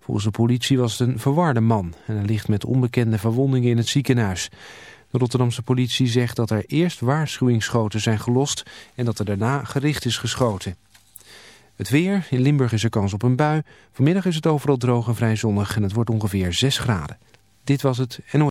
Volgens de politie was het een verwarde man en hij ligt met onbekende verwondingen in het ziekenhuis. De Rotterdamse politie zegt dat er eerst waarschuwingsschoten zijn gelost en dat er daarna gericht is geschoten. Het weer, in Limburg is er kans op een bui. Vanmiddag is het overal droog en vrij zonnig en het wordt ongeveer 6 graden. Dit was het NOS.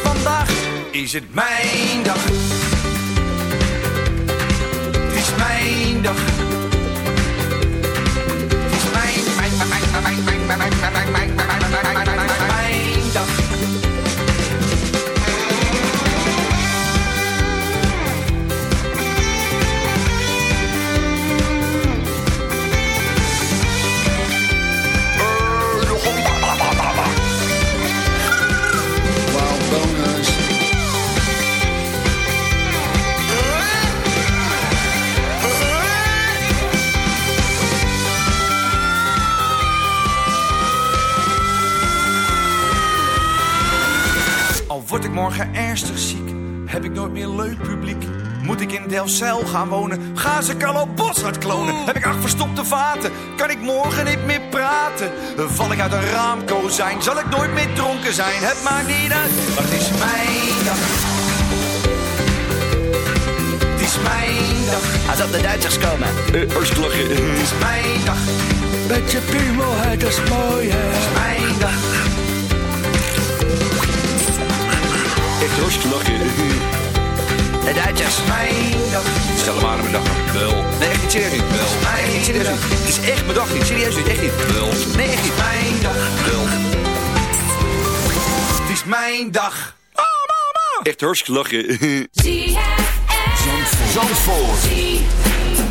is het mijn dag. Gaan wonen? Gaan ze Carlo Boshart klonen? Heb ik acht verstopte vaten? Kan ik morgen niet meer praten? Val ik uit een raamkozijn? Zal ik nooit meer dronken zijn? Het maakt niet uit, maar het is mijn dag. Het is mijn dag. Als op de Duitsers komen. Uh, lachen. Het is mijn dag. Met je piemel, dat is mooi, hè. Het is mijn dag. echt hartstikke lachen. De Duitsers. Mijn dag. Stel hem aan mijn dag. Wel. Nee, echt niet serieus niet. Wel. Nee, niet serieus niet. Het is echt mijn dag niet. Serieus niet. Echt niet. Wel. Nee, echt niet. Mijn dag. Wel. Het is mijn dag. Oh, mama. Echt hartstikke lachen. Zandvoort. Zandvoort.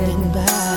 and bad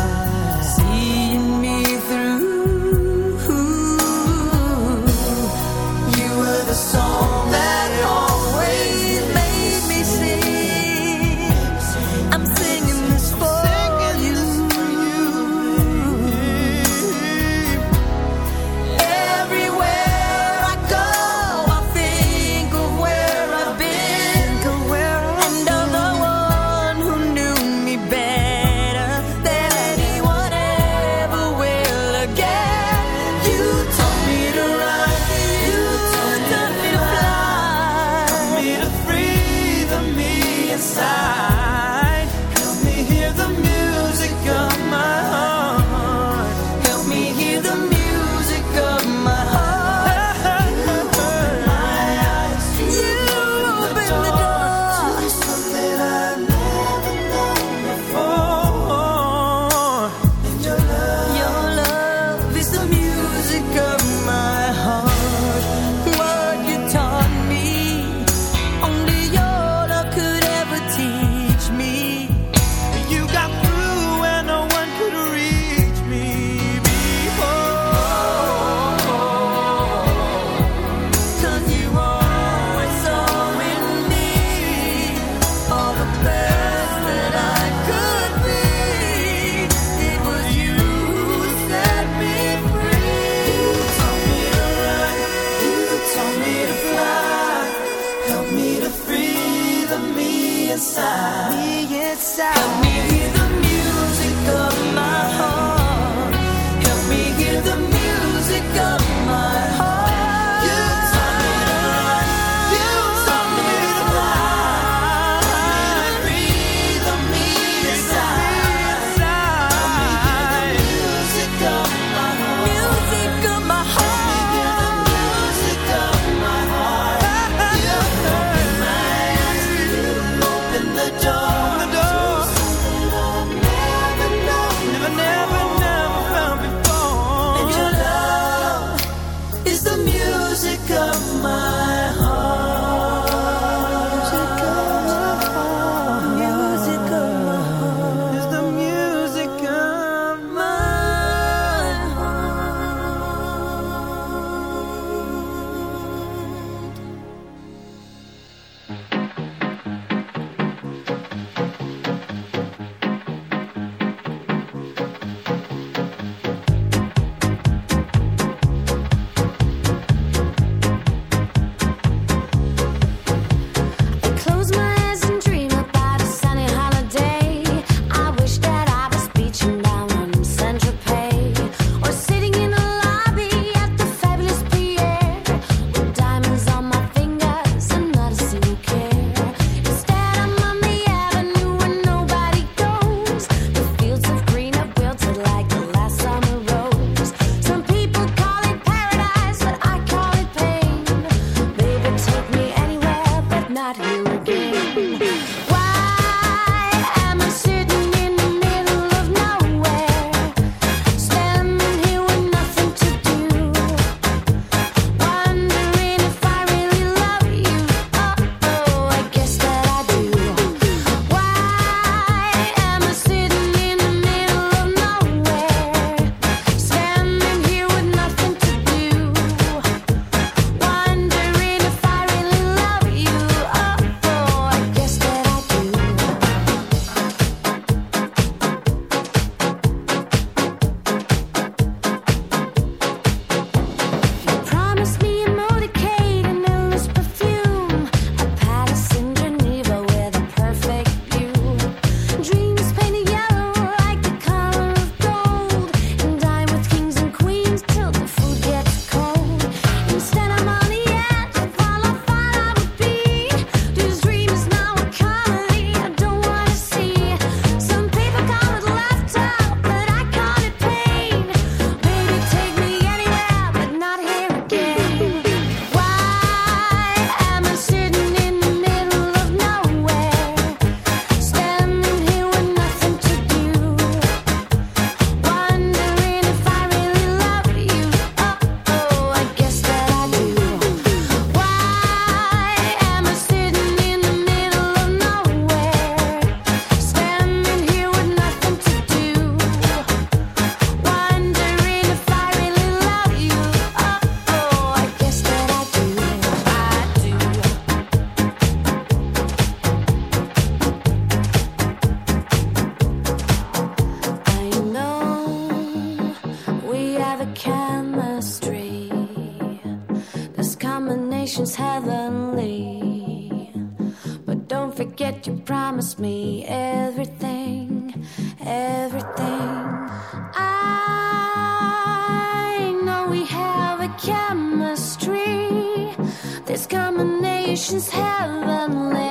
This combination's heavenly.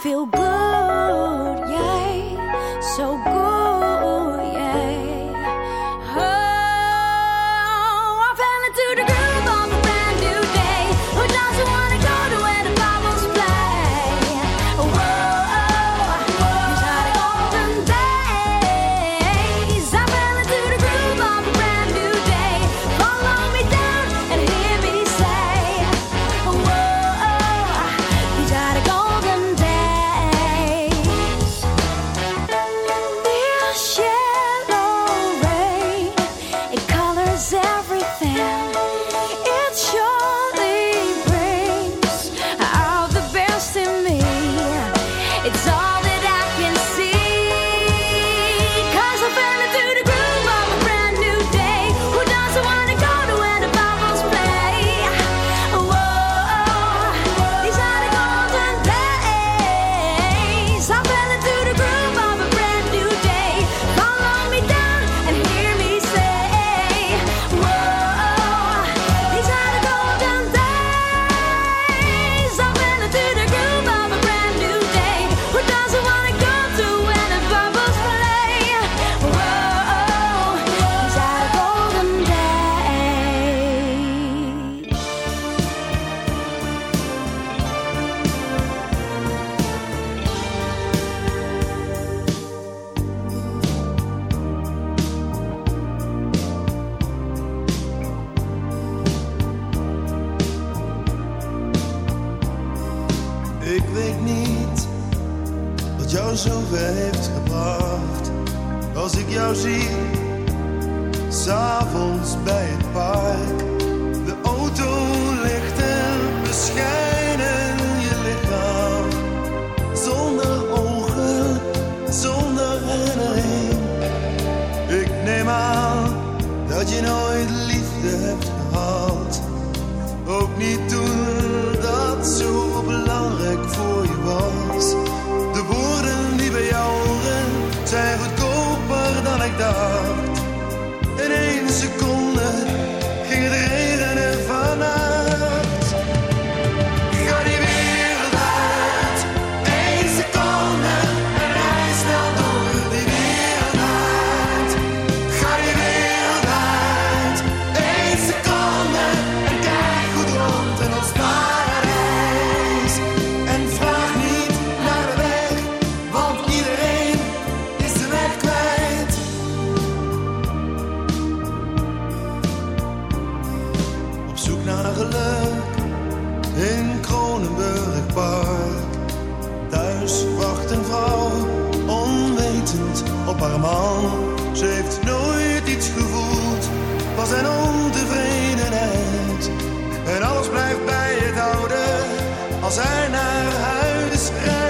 Feel good, this.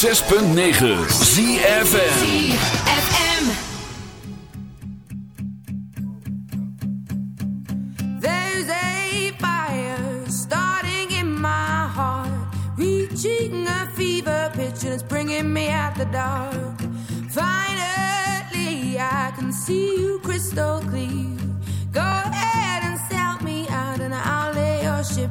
6.9 ZFM. ZFM. There's a fire starting in my heart. Reaching a fever Pitch pictures, bringing me out the dark. Finally, I can see you crystal clear. Go ahead and help me out and I'll lay your ship.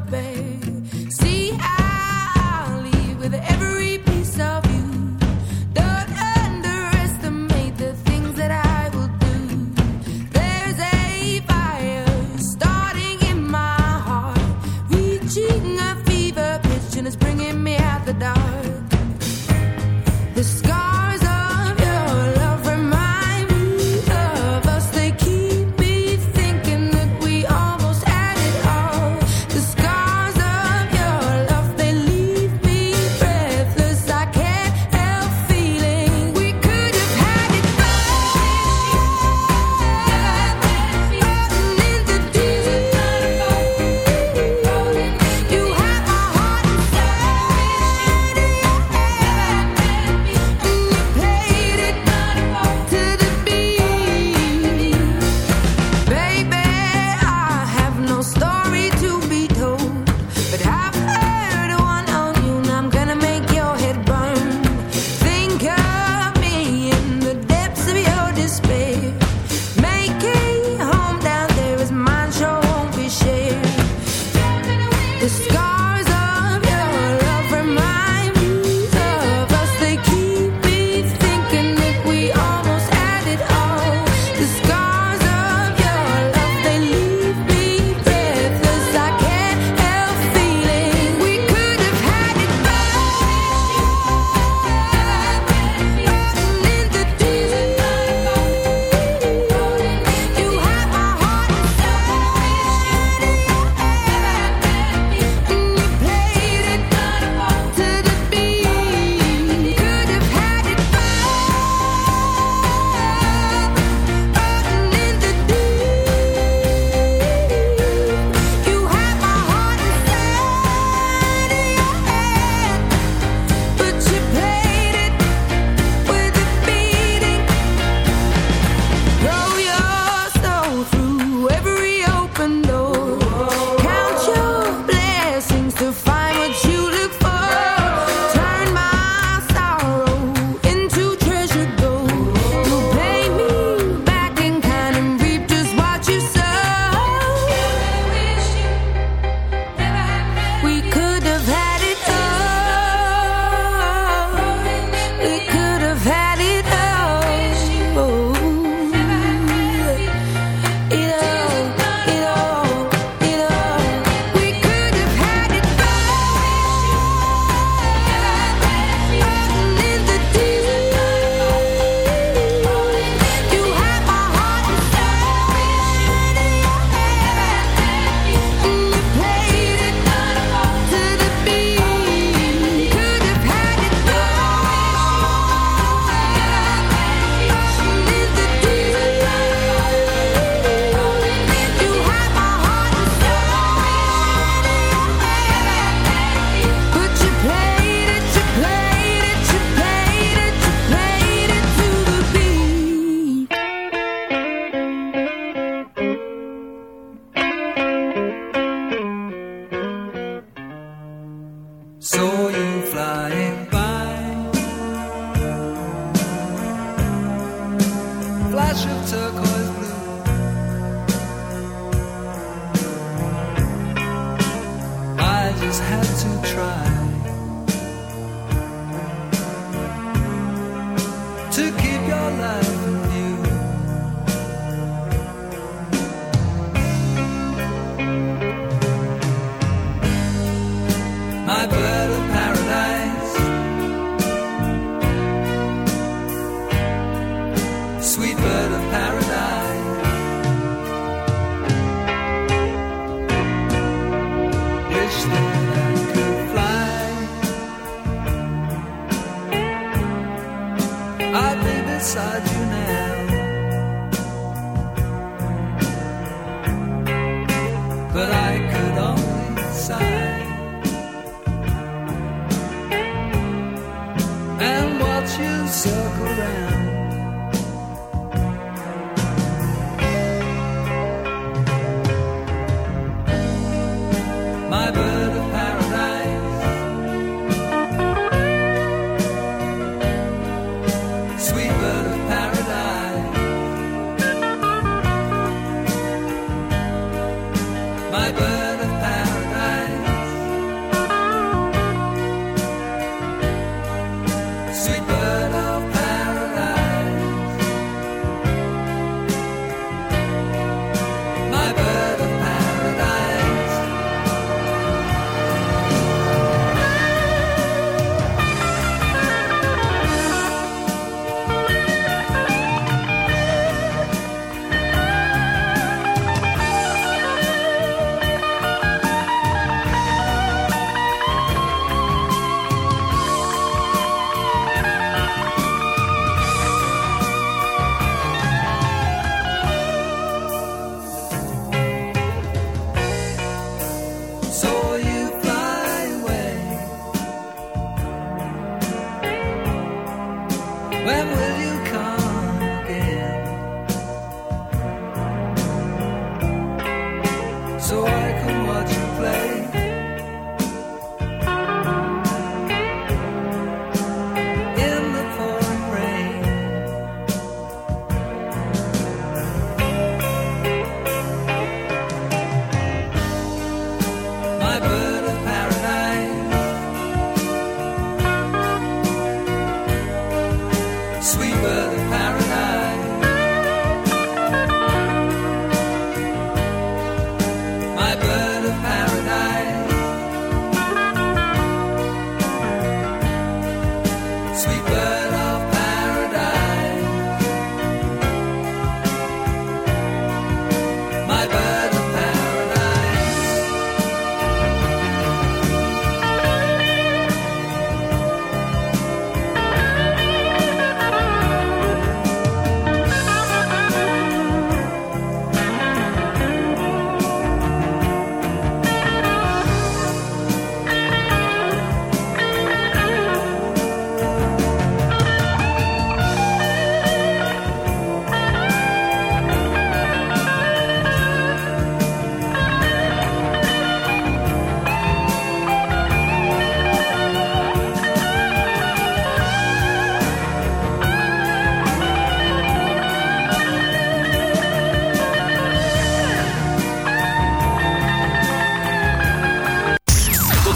had to try.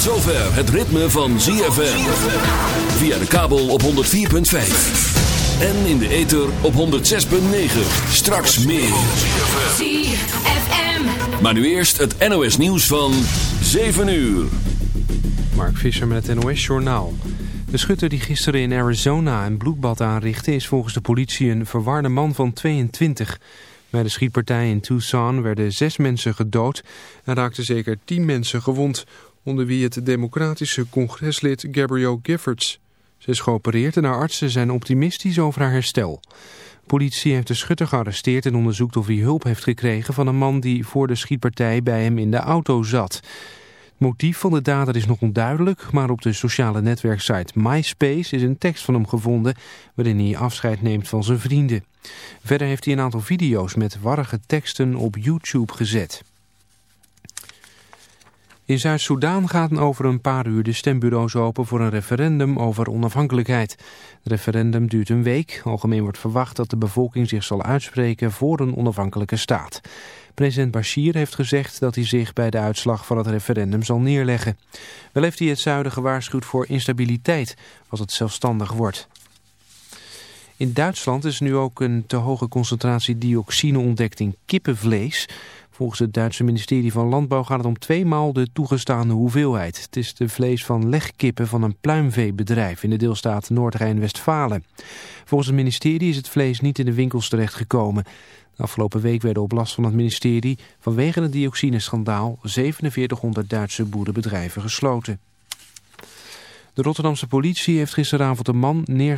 Het ritme van ZFM. Via de kabel op 104.5. En in de ether op 106.9. Straks meer. ZFM. Maar nu eerst het NOS nieuws van 7 uur. Mark Visser met het NOS-journaal. De schutter die gisteren in Arizona een bloedbad aanrichtte... is volgens de politie een verwarde man van 22. Bij de schietpartij in Tucson werden zes mensen gedood... en raakten zeker tien mensen gewond... onder wie het democratische congreslid Gabrielle Giffords. Ze is geopereerd en haar artsen zijn optimistisch over haar herstel. Politie heeft de schutter gearresteerd en onderzoekt of hij hulp heeft gekregen... van een man die voor de schietpartij bij hem in de auto zat... Het motief van de dader is nog onduidelijk, maar op de sociale netwerksite MySpace is een tekst van hem gevonden waarin hij afscheid neemt van zijn vrienden. Verder heeft hij een aantal video's met warrige teksten op YouTube gezet. In Zuid-Soedan gaan over een paar uur de stembureaus open voor een referendum over onafhankelijkheid. Het referendum duurt een week. Algemeen wordt verwacht dat de bevolking zich zal uitspreken voor een onafhankelijke staat. President Bashir heeft gezegd dat hij zich bij de uitslag van het referendum zal neerleggen. Wel heeft hij het zuiden gewaarschuwd voor instabiliteit als het zelfstandig wordt. In Duitsland is nu ook een te hoge concentratie dioxine ontdekt in kippenvlees. Volgens het Duitse ministerie van Landbouw gaat het om tweemaal de toegestane hoeveelheid. Het is de vlees van legkippen van een pluimveebedrijf in de deelstaat Noord-Rijn-Westfalen. Volgens het ministerie is het vlees niet in de winkels terechtgekomen. De afgelopen week werden op last van het ministerie vanwege het dioxineschandaal 4700 Duitse boerenbedrijven gesloten. De Rotterdamse politie heeft gisteravond een man neer